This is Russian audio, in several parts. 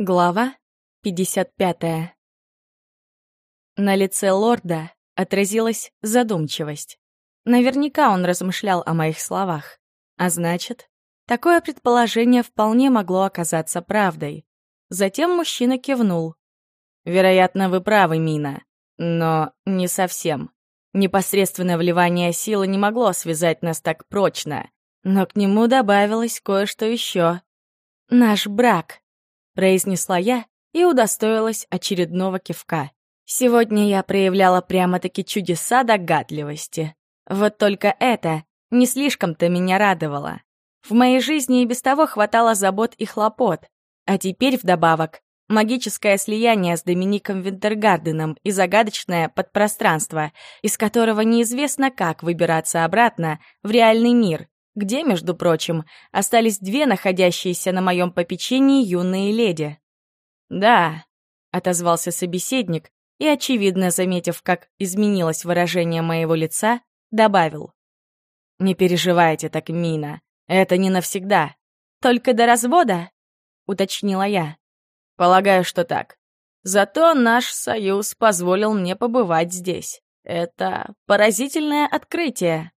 Глава 55 На лице лорда отразилась задумчивость. Наверняка он размышлял о моих словах. А значит, такое предположение вполне могло оказаться правдой. Затем мужчина кивнул. «Вероятно, вы правы, Мина. Но не совсем. Непосредственное вливание силы не могло связать нас так прочно. Но к нему добавилось кое-что еще. Наш брак», — произнесла я и удостоилась очередного кивка. Сегодня я проявляла прямо-таки чудеса догадливости. Вот только это не слишком-то меня радовало. В моей жизни и без того хватало забот и хлопот, а теперь вдобавок магическое слияние с Домиником Винтергарденом и загадочное подпространство, из которого неизвестно, как выбираться обратно в реальный мир, где, между прочим, остались две находящиеся на моем попечении юные леди. «Да», — отозвался собеседник и, очевидно заметив, как изменилось выражение моего лица, добавил. «Не переживайте так, Мина, это не навсегда. Только до развода?» — уточнила я. «Полагаю, что так. Зато наш союз позволил мне побывать здесь. Это поразительное открытие.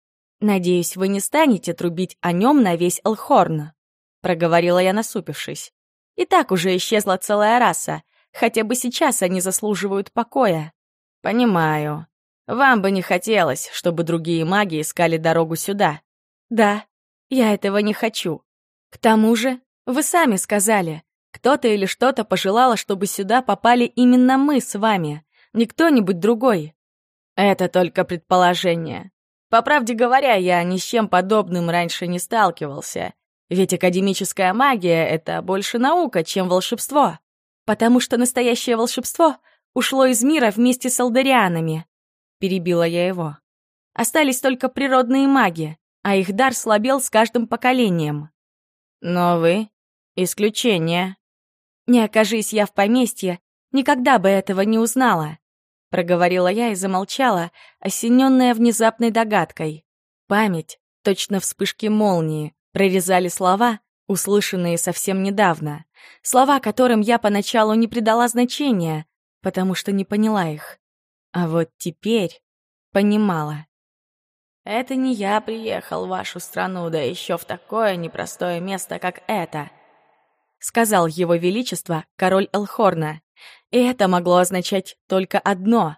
Надеюсь, вы не станете трубить о нем на весь Элхорн», — проговорила я, насупившись. «И так уже исчезла целая раса. Хотя бы сейчас они заслуживают покоя». «Понимаю. Вам бы не хотелось, чтобы другие маги искали дорогу сюда». «Да, я этого не хочу. К тому же, вы сами сказали, кто-то или что-то пожелало, чтобы сюда попали именно мы с вами, не кто-нибудь другой. Это только предположение. По правде говоря, я ни с чем подобным раньше не сталкивался. Ведь академическая магия — это больше наука, чем волшебство. Потому что настоящее волшебство ушло из мира вместе с алдарианами. Перебила я его. Остались только природные маги, а их дар слабел с каждым поколением. Но вы — исключение. Не окажись я в поместье, никогда бы этого не узнала. Проговорила я и замолчала, осененная внезапной догадкой. Память, точно вспышки молнии, прорезали слова, услышанные совсем недавно. Слова, которым я поначалу не придала значения, потому что не поняла их. А вот теперь понимала. Это не я приехал в вашу страну, да еще в такое непростое место, как это, сказал его величество, король Элхорна. И это могло означать только одно.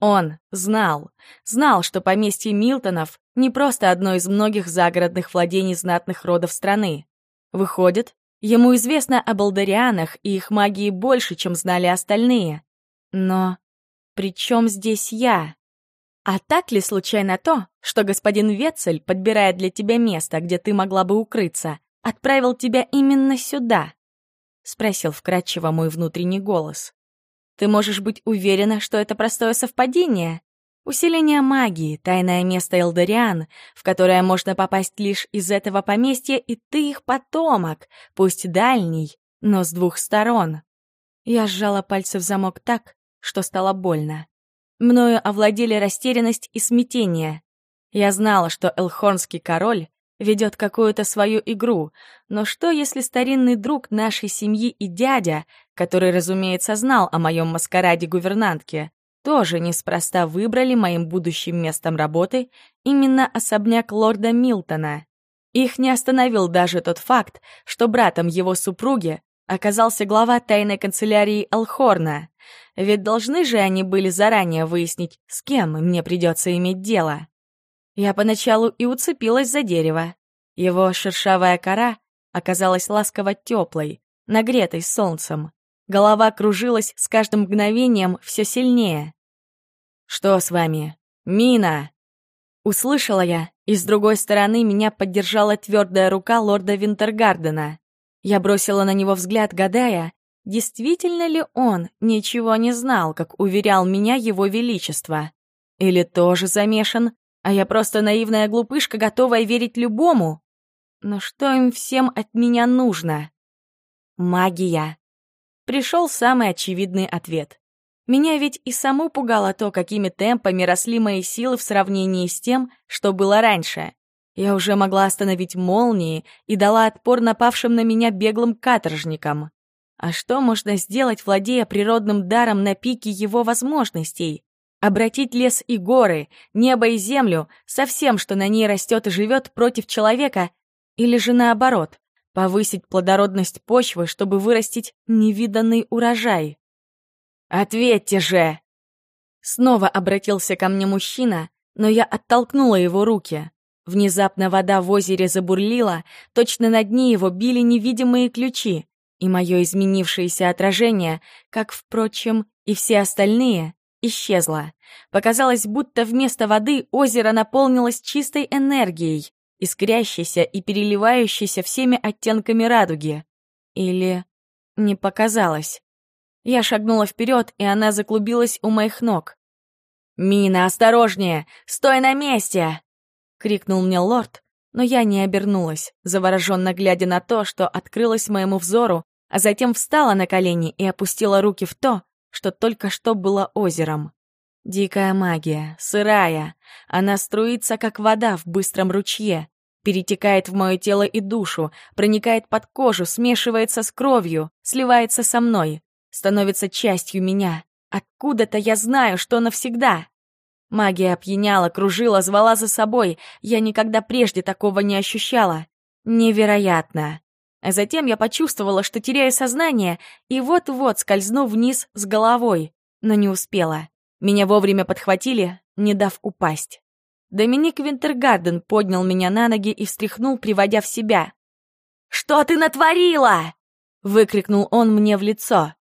Он знал, знал, что поместье Милтонов не просто одно из многих загородных владений знатных родов страны. Выходит, ему известно об Алдарианах и их магии больше, чем знали остальные. Но при чем здесь я? А так ли случайно то, что господин Ветцель, подбирая для тебя место, где ты могла бы укрыться, отправил тебя именно сюда? Спросил вкратчиво мой внутренний голос. Ты можешь быть уверена, что это простое совпадение? Усиление магии, тайное место Элдориан, в которое можно попасть лишь из этого поместья, и ты их потомок, пусть дальний, но с двух сторон. Я сжала пальцы в замок так, что стало больно. Мною овладели растерянность и смятение. Я знала, что Элхорнский король ведет какую-то свою игру, но что, если старинный друг нашей семьи и дядя, который, разумеется, знал о моем маскараде гувернантки, тоже неспроста выбрали моим будущим местом работы именно особняк лорда Милтона? Их не остановил даже тот факт, что братом его супруги оказался глава тайной канцелярии Алхорна. Ведь должны же они были заранее выяснить, с кем мне придется иметь дело. Я поначалу и уцепилась за дерево. Его шершавая кора оказалась ласково теплой, нагретой солнцем. Голова кружилась с каждым мгновением все сильнее. «Что с вами? Мина!» Услышала я, и с другой стороны меня поддержала твердая рука лорда Винтергардена. Я бросила на него взгляд, гадая, действительно ли он ничего не знал, как уверял меня его величество. Или тоже замешан, а я просто наивная глупышка, готовая верить любому. Но что им всем от меня нужно? Магия. Пришел самый очевидный ответ. Меня ведь и саму пугало то, какими темпами росли мои силы в сравнении с тем, что было раньше. Я уже могла остановить молнии и дала отпор напавшим на меня беглым каторжникам. А что можно сделать, владея природным даром на пике его возможностей? Обратить лес и горы, небо и землю, со всем, что на ней растет и живет, против человека, или же наоборот, повысить плодородность почвы, чтобы вырастить невиданный урожай. «Ответьте же!» Снова обратился ко мне мужчина, но я оттолкнула его руки. Внезапно вода в озере забурлила, точно на дне его били невидимые ключи, и мое изменившееся отражение, как, впрочем, и все остальные, исчезло. Показалось, будто вместо воды озеро наполнилось чистой энергией, искрящейся и переливающейся всеми оттенками радуги. Или не показалось. Я шагнула вперед, и она заклубилась у моих ног. «Мина, осторожнее! Стой на месте!» — крикнул мне лорд, но я не обернулась, завороженно глядя на то, что открылось моему взору, а затем встала на колени и опустила руки в то, что только что было озером. Дикая магия, сырая, она струится, как вода в быстром ручье, перетекает в мое тело и душу, проникает под кожу, смешивается с кровью, сливается со мной, становится частью меня. Откуда-то я знаю, что навсегда. Магия опьяняла, кружила, звала за собой. Я никогда прежде такого не ощущала. Невероятно. А затем я почувствовала, что теряю сознание, и вот-вот скользну вниз с головой, но не успела. Меня вовремя подхватили, не дав упасть. Доминик Винтергарден поднял меня на ноги и встряхнул, приводя в себя. «Что ты натворила?» — выкрикнул он мне в лицо.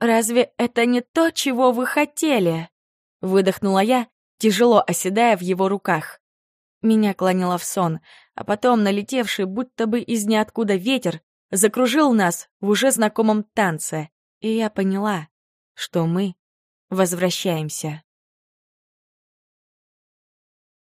«Разве это не то, чего вы хотели?» — выдохнула я, тяжело оседая в его руках. Меня клонило в сон, а потом налетевший будто бы из ниоткуда ветер закружил нас в уже знакомом танце, и я поняла, что мы возвращаемся.